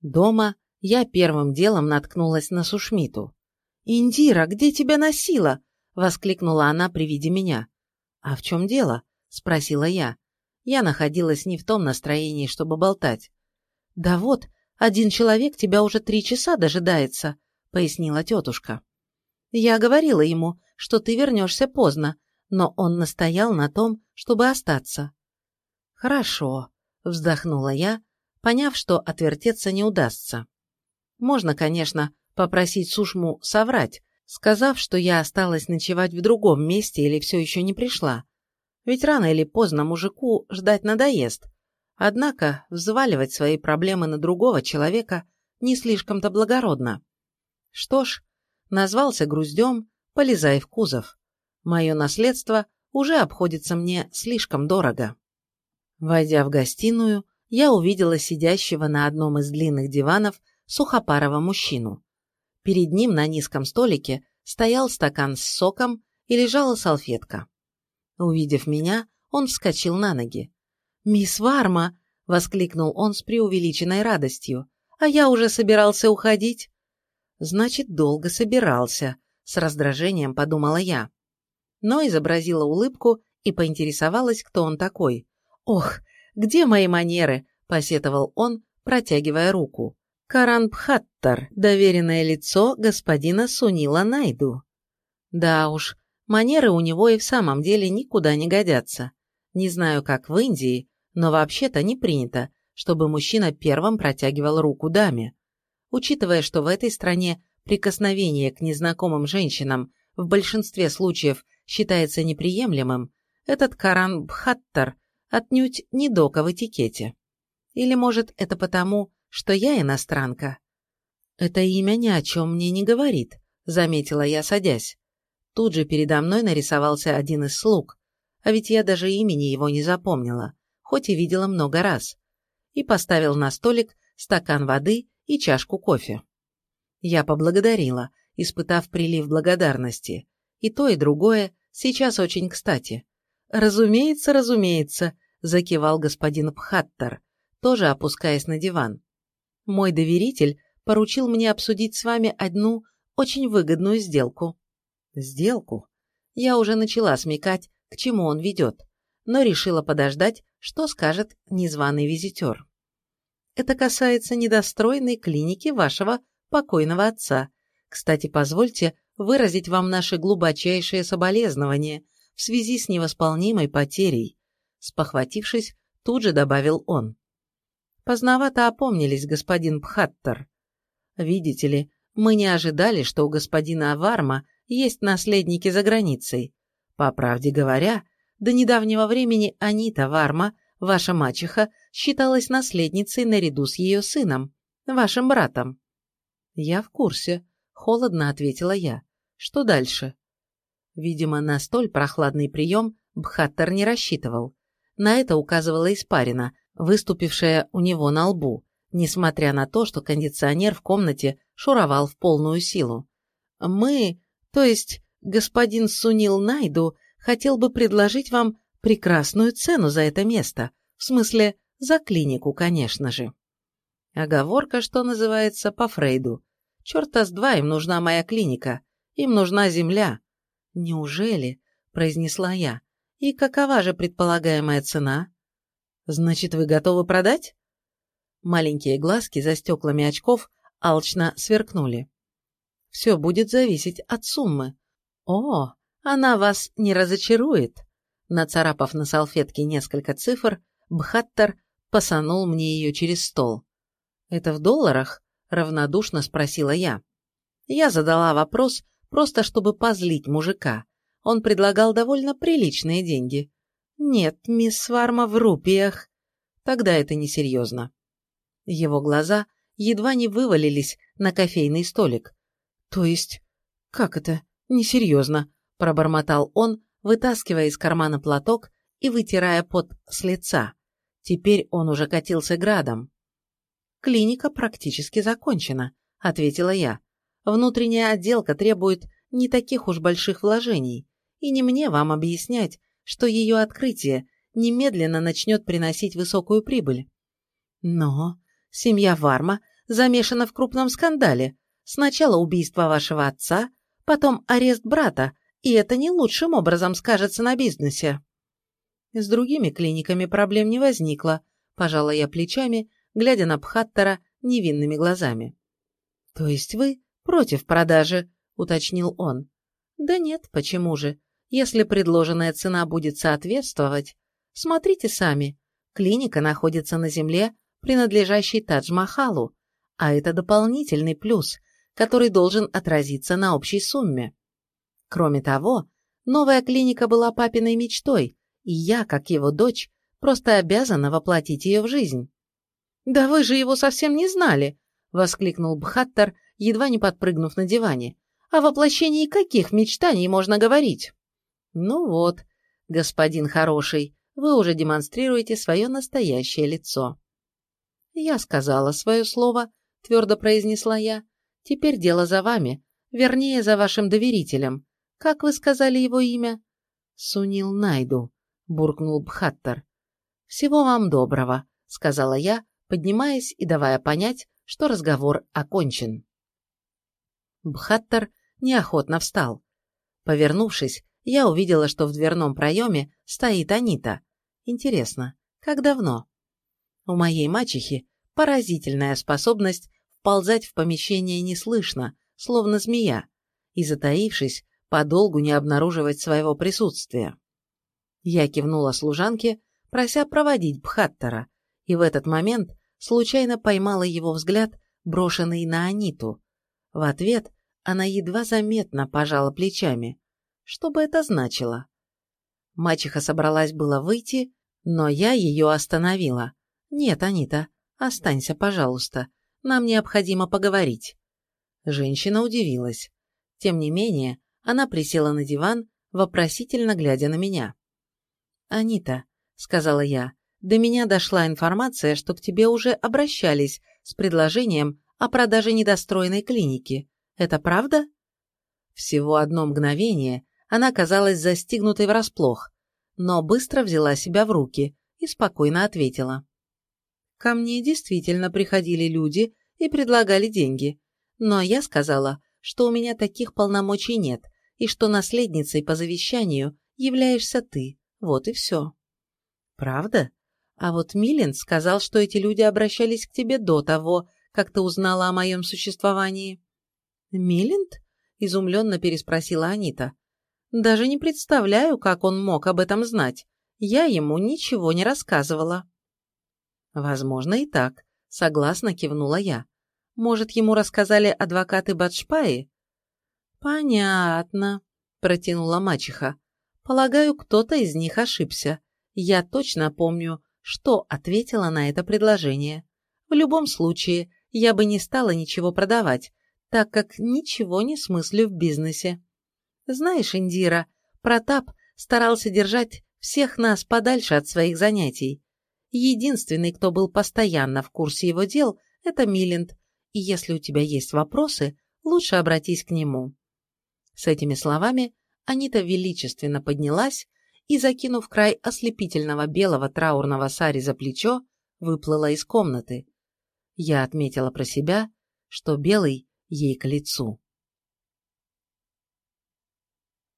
Дома я первым делом наткнулась на Сушмиту. «Индира, где тебя носила?» – воскликнула она при виде меня. «А в чем дело?» – спросила я. Я находилась не в том настроении, чтобы болтать. «Да вот, один человек тебя уже три часа дожидается», – пояснила тетушка. «Я говорила ему, что ты вернешься поздно, но он настоял на том, чтобы остаться». «Хорошо», – вздохнула я, поняв, что отвертеться не удастся. Можно, конечно, попросить Сушму соврать, сказав, что я осталась ночевать в другом месте или все еще не пришла. Ведь рано или поздно мужику ждать надоест. Однако взваливать свои проблемы на другого человека не слишком-то благородно. Что ж, назвался груздем, полезай в кузов. Мое наследство уже обходится мне слишком дорого. Войдя в гостиную, я увидела сидящего на одном из длинных диванов сухопарого мужчину. Перед ним на низком столике стоял стакан с соком и лежала салфетка. Увидев меня, он вскочил на ноги. «Мисс Варма!» — воскликнул он с преувеличенной радостью. «А я уже собирался уходить». «Значит, долго собирался», — с раздражением подумала я. Но изобразила улыбку и поинтересовалась, кто он такой. «Ох, где мои манеры?» – посетовал он, протягивая руку. «Каран Пхаттар, доверенное лицо господина Сунила Найду». Да уж, манеры у него и в самом деле никуда не годятся. Не знаю, как в Индии, но вообще-то не принято, чтобы мужчина первым протягивал руку даме. Учитывая, что в этой стране прикосновение к незнакомым женщинам в большинстве случаев считается неприемлемым, этот Каран Бхаттар отнюдь не дока в этикете. Или, может, это потому, что я иностранка? Это имя ни о чем мне не говорит, заметила я, садясь. Тут же передо мной нарисовался один из слуг, а ведь я даже имени его не запомнила, хоть и видела много раз, и поставил на столик стакан воды и чашку кофе. Я поблагодарила, испытав прилив благодарности. И то, и другое сейчас очень кстати. «Разумеется, разумеется», – закивал господин Пхаттер, тоже опускаясь на диван. «Мой доверитель поручил мне обсудить с вами одну очень выгодную сделку». «Сделку?» Я уже начала смекать, к чему он ведет, но решила подождать, что скажет незваный визитер. Это касается недостроенной клиники вашего покойного отца. Кстати, позвольте выразить вам наши глубочайшие соболезнования – в связи с невосполнимой потерей. Спохватившись, тут же добавил он. Поздновато опомнились, господин Пхаттер. Видите ли, мы не ожидали, что у господина Аварма есть наследники за границей. По правде говоря, до недавнего времени Анита Варма, ваша мачеха, считалась наследницей наряду с ее сыном, вашим братом. Я в курсе, холодно ответила я. Что дальше? Видимо, на столь прохладный прием Бхаттер не рассчитывал. На это указывала испарина, выступившая у него на лбу, несмотря на то, что кондиционер в комнате шуровал в полную силу. «Мы, то есть господин Сунил Найду, хотел бы предложить вам прекрасную цену за это место, в смысле, за клинику, конечно же». Оговорка, что называется, по Фрейду. Черта с два им нужна моя клиника, им нужна земля, «Неужели?» – произнесла я. «И какова же предполагаемая цена?» «Значит, вы готовы продать?» Маленькие глазки за стеклами очков алчно сверкнули. «Все будет зависеть от суммы». «О, она вас не разочарует!» Нацарапав на салфетке несколько цифр, Бхаттер посанул мне ее через стол. «Это в долларах?» – равнодушно спросила я. Я задала вопрос, просто чтобы позлить мужика. Он предлагал довольно приличные деньги. «Нет, мисс Сварма в рупиях». Тогда это несерьезно. Его глаза едва не вывалились на кофейный столик. «То есть, как это? Несерьезно?» – пробормотал он, вытаскивая из кармана платок и вытирая пот с лица. Теперь он уже катился градом. «Клиника практически закончена», – ответила я. Внутренняя отделка требует не таких уж больших вложений, и не мне вам объяснять, что ее открытие немедленно начнет приносить высокую прибыль. Но семья Варма замешана в крупном скандале. Сначала убийство вашего отца, потом арест брата, и это не лучшим образом скажется на бизнесе. С другими клиниками проблем не возникло, пожала я плечами, глядя на Пхаттера невинными глазами. То есть вы против продажи, уточнил он. Да нет, почему же? Если предложенная цена будет соответствовать, смотрите сами. Клиника находится на земле, принадлежащей Тадж-Махалу, а это дополнительный плюс, который должен отразиться на общей сумме. Кроме того, новая клиника была папиной мечтой, и я, как его дочь, просто обязана воплотить ее в жизнь. «Да вы же его совсем не знали!» — воскликнул Бхаттер, едва не подпрыгнув на диване. «О воплощении каких мечтаний можно говорить?» «Ну вот, господин хороший, вы уже демонстрируете свое настоящее лицо». «Я сказала свое слово», — твердо произнесла я. «Теперь дело за вами, вернее, за вашим доверителем. Как вы сказали его имя?» «Сунил Найду», — буркнул Бхаттер. «Всего вам доброго», — сказала я, поднимаясь и давая понять, что разговор окончен. Бхаттер неохотно встал. Повернувшись, я увидела, что в дверном проеме стоит Анита. Интересно, как давно? У моей мачехи поразительная способность вползать в помещение неслышно, словно змея, и, затаившись, подолгу не обнаруживать своего присутствия. Я кивнула служанке, прося проводить Бхаттера, и в этот момент случайно поймала его взгляд, брошенный на Аниту. В ответ она едва заметно пожала плечами. Что бы это значило? Мачеха собралась было выйти, но я ее остановила. «Нет, Анита, останься, пожалуйста. Нам необходимо поговорить». Женщина удивилась. Тем не менее, она присела на диван, вопросительно глядя на меня. «Анита», — сказала я, — «до меня дошла информация, что к тебе уже обращались с предложением о продаже недостроенной клиники. Это правда?» Всего одно мгновение она казалась застигнутой врасплох, но быстро взяла себя в руки и спокойно ответила. «Ко мне действительно приходили люди и предлагали деньги, но я сказала, что у меня таких полномочий нет, и что наследницей по завещанию являешься ты. Вот и все. Правда? А вот Милин сказал, что эти люди обращались к тебе до того, как ты узнала о моем существовании. Милинд? Изумленно переспросила Анита. Даже не представляю, как он мог об этом знать. Я ему ничего не рассказывала. Возможно и так, согласно кивнула я. Может, ему рассказали адвокаты Бадшпаи? «Понятно», – протянула мачеха. «Полагаю, кто-то из них ошибся. Я точно помню, что ответила на это предложение. В любом случае, я бы не стала ничего продавать, так как ничего не смыслю в бизнесе. Знаешь, Индира, Протап старался держать всех нас подальше от своих занятий. Единственный, кто был постоянно в курсе его дел, это Милинд, и если у тебя есть вопросы, лучше обратись к нему. С этими словами Анита величественно поднялась и, закинув край ослепительного белого траурного сари за плечо, выплыла из комнаты. Я отметила про себя, что белый ей к лицу.